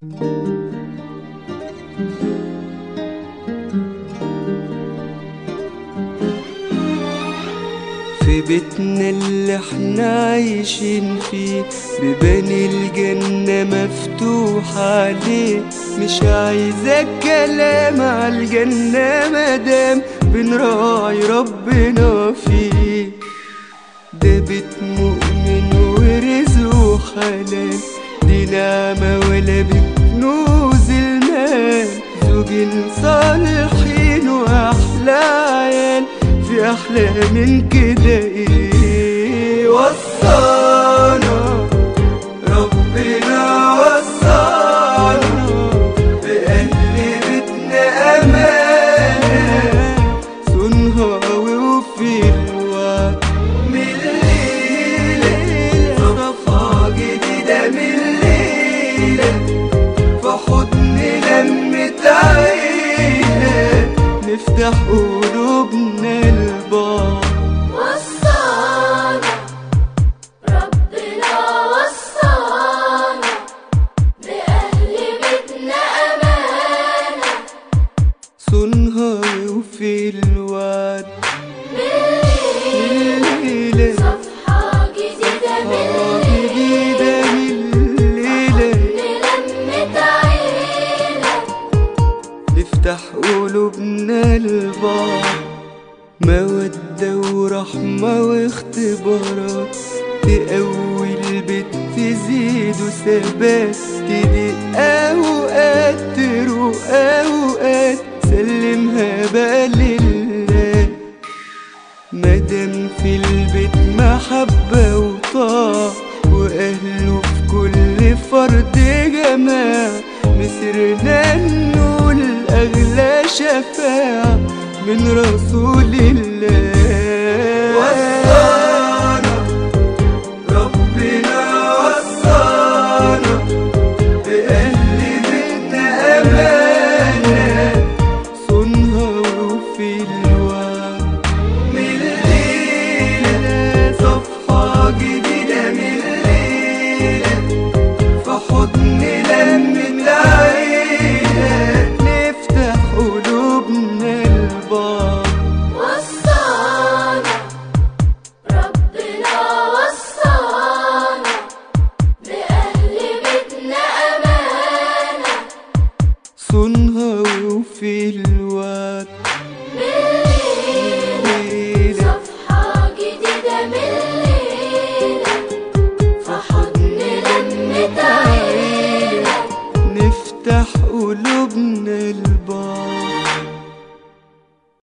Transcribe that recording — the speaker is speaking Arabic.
في بيتنا اللي إحنا عايشين فيه بيبان الجنة مفتوحة عليه. مش عايزة كلام عالجنة مادام بنراعي ربنا فيه. ده بيت مؤمن ورزقه حلال دي نعمة ولا المال زوجين صالحين وأحلى عيال في أحلى من كده إيه؟ الليلة صفحة جديدة بالليل عيلة قلوبنا لبعض مودة ورحمة واختبارات. تقوي البيت تزيد وثبات تضيق أوقات تروق مادام في البيت محبة وطاعة وأهله في كل فرد جماعة مسرنا نقول أغلى شفاعة من رسول الله. وصانا ربنا وصانا. جديدة